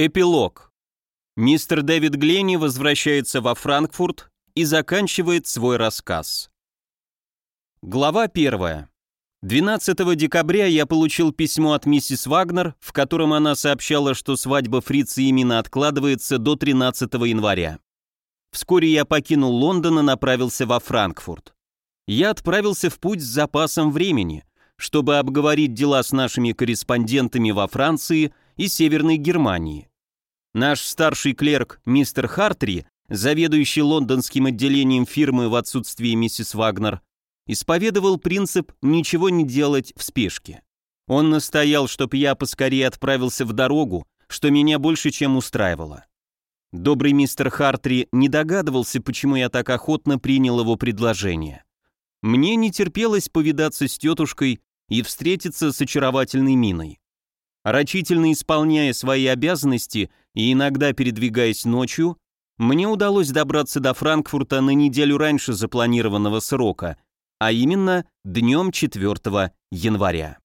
Эпилог. Мистер Дэвид Гленни возвращается во Франкфурт и заканчивает свой рассказ. Глава 1. 12 декабря я получил письмо от миссис Вагнер, в котором она сообщала, что свадьба Фрица и Мина откладывается до 13 января. Вскоре я покинул Лондон и направился во Франкфурт. Я отправился в путь с запасом времени, чтобы обговорить дела с нашими корреспондентами во Франции и Северной Германии. Наш старший клерк, мистер Хартри, заведующий лондонским отделением фирмы в отсутствии миссис Вагнер, исповедовал принцип «ничего не делать в спешке». Он настоял, чтоб я поскорее отправился в дорогу, что меня больше чем устраивало. Добрый мистер Хартри не догадывался, почему я так охотно принял его предложение. Мне не терпелось повидаться с тетушкой и встретиться с очаровательной миной. Рачительно исполняя свои обязанности и иногда передвигаясь ночью, мне удалось добраться до Франкфурта на неделю раньше запланированного срока, а именно днем 4 января.